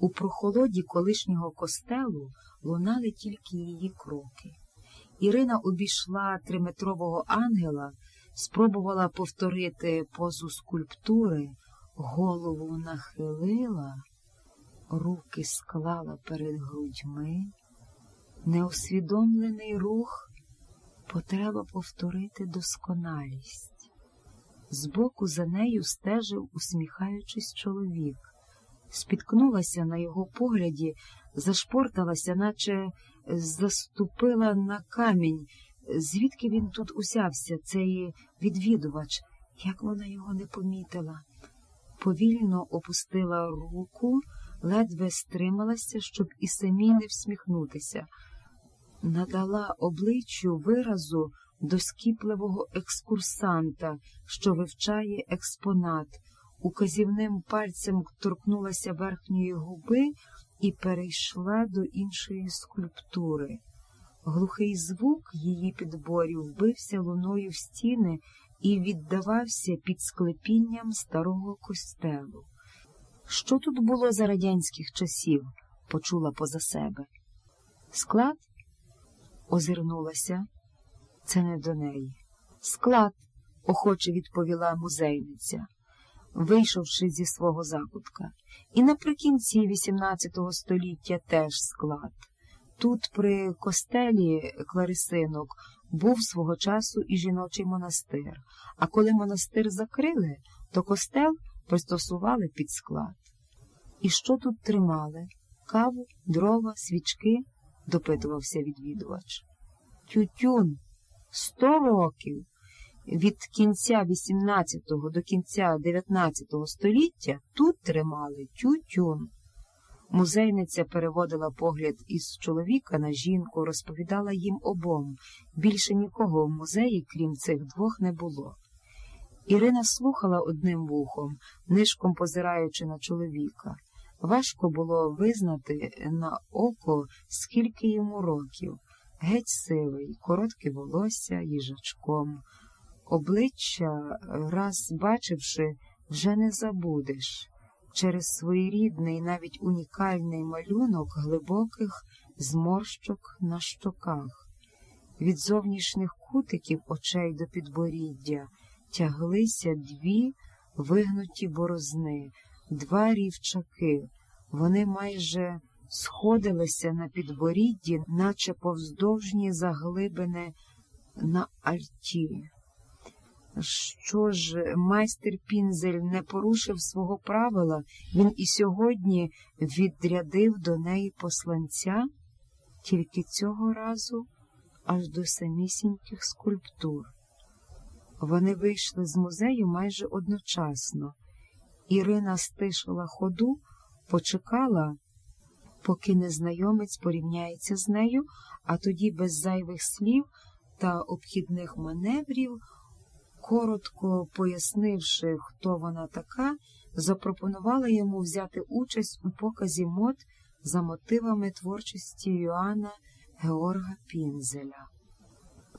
У прохолоді колишнього костелу лунали тільки її кроки. Ірина обійшла триметрового ангела, спробувала повторити позу скульптури, голову нахилила, руки склала перед грудьми. Неусвідомлений рух потреба повторити досконалість. Збоку за нею стежив, усміхаючись, чоловік. Спіткнулася на його погляді, зашпорталася, наче заступила на камінь. Звідки він тут узявся, цей відвідувач, як вона його не помітила. Повільно опустила руку, ледве стрималася, щоб і самій не всміхнутися надала обличчю виразу доскіпливого екскурсанта, що вивчає експонат, указівним пальцем торкнулася верхньої губи і перейшла до іншої скульптури. Глухий звук її підборів вбився луною в стіни і віддавався під склепінням старого костелу. Що тут було за радянських часів? почула поза себе. Склад озирнулася. Це не до неї. Склад, охоче відповіла музейниця, вийшовши зі свого закутка. І наприкінці XVIII століття теж склад. Тут, при костелі Кларисинок, був свого часу і жіночий монастир, а коли монастир закрили, то костел пристосували під склад. І що тут тримали? Каву, дрова, свічки? допитувався відвідувач. Тютюн сто років від кінця XVIII до кінця XIX століття тут тримали тютюн. Музейниця переводила погляд із чоловіка на жінку, розповідала їм обом. Більше нікого в музеї, крім цих двох, не було. Ірина слухала одним вухом, нишком позираючи на чоловіка. Важко було визнати на око, скільки йому років, геть сивий, коротке волосся їжачком. Обличчя, раз бачивши, вже не забудеш через своєрідний, навіть унікальний малюнок глибоких зморщок на щоках. Від зовнішніх кутиків очей до підборіддя тяглися дві вигнуті борозни два рівчаки. Вони майже сходилися на підборідді, наче повздовжні заглибини на альті. Що ж, майстер Пінзель не порушив свого правила, він і сьогодні відрядив до неї посланця, тільки цього разу аж до самісіньких скульптур. Вони вийшли з музею майже одночасно. Ірина стишила ходу, почекала, поки незнайомець порівняється з нею, а тоді, без зайвих слів та обхідних маневрів, коротко пояснивши, хто вона така, запропонувала йому взяти участь у показі мод за мотивами творчості Йоанна Георга Пінзеля.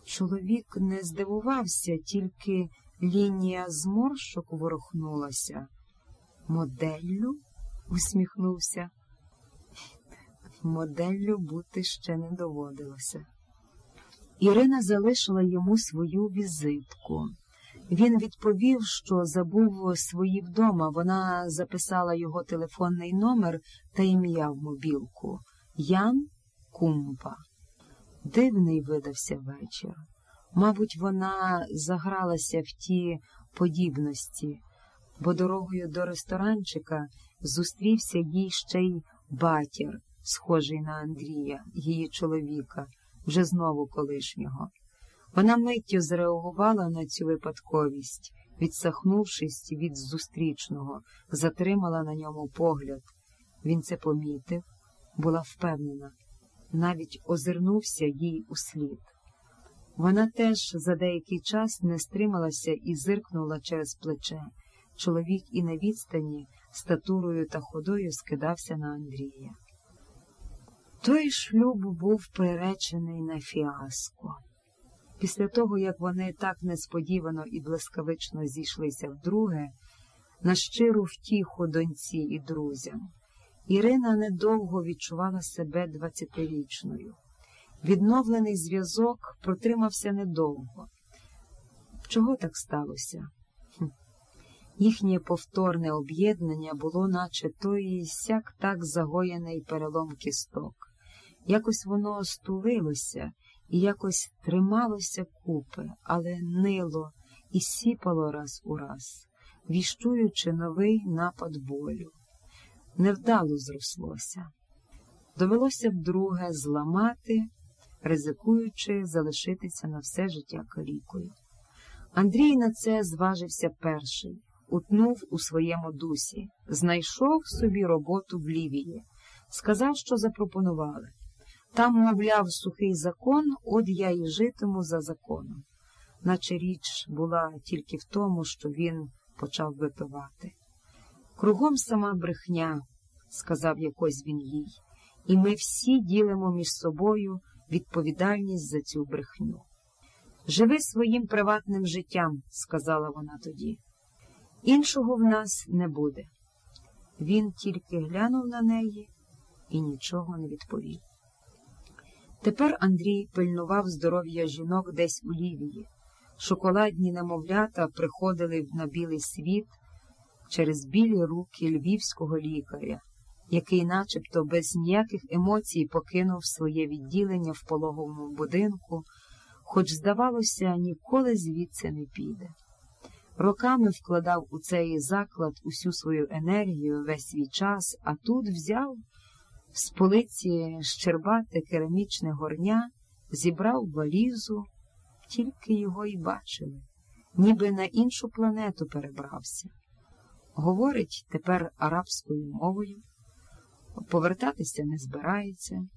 Чоловік не здивувався, тільки лінія зморшок ворухнулася. Моделлю? усміхнувся. Моделлю бути ще не доводилося. Ірина залишила йому свою візитку. Він відповів, що забув свої вдома. Вона записала його телефонний номер та ім'я в мобілку Ян Кумпа. Дивний видався вечір. Мабуть, вона загралася в ті подібності бо дорогою до ресторанчика зустрівся їй ще й батір, схожий на Андрія, її чоловіка, вже знову колишнього. Вона миттю зреагувала на цю випадковість, відсахнувшись від зустрічного, затримала на ньому погляд. Він це помітив, була впевнена, навіть озирнувся їй у слід. Вона теж за деякий час не стрималася і зиркнула через плече. Чоловік і на відстані статурою та ходою скидався на Андрія. Той шлюб був приречений на фіаско. Після того, як вони так несподівано і блискавично зійшлися вдруге, на щиру втіху доньці і друзям, Ірина недовго відчувала себе двадцятирічною. Відновлений зв'язок протримався недовго. Чого так сталося? Їхнє повторне об'єднання було, наче той сяк так загоєний перелом кісток. Якось воно стулилося і якось трималося купи, але нило і сіпало раз у раз, віщуючи новий напад болю. Невдало зрослося. Довелося б друге зламати, ризикуючи залишитися на все життя калікою. Андрій на це зважився перший, утнув у своєму дусі, знайшов собі роботу в Лівії, сказав, що запропонували. Там, мовляв, сухий закон, от я і житиму за законом, наче річ була тільки в тому, що він почав випивати. Кругом сама брехня, сказав якось він їй, і ми всі ділимо між собою відповідальність за цю брехню. Живи своїм приватним життям, сказала вона тоді. Іншого в нас не буде. Він тільки глянув на неї і нічого не відповів. Тепер Андрій пильнував здоров'я жінок десь у Лівії. Шоколадні немовлята приходили на білий світ через білі руки львівського лікаря, який начебто без ніяких емоцій покинув своє відділення в пологовому будинку, хоч, здавалося, ніколи звідси не піде. Роками вкладав у цей заклад усю свою енергію, весь свій час, а тут взяв з полиці щербате керамічне горня, зібрав валізу, тільки його й бачили, ніби на іншу планету перебрався. Говорить тепер арабською мовою, повертатися не збирається.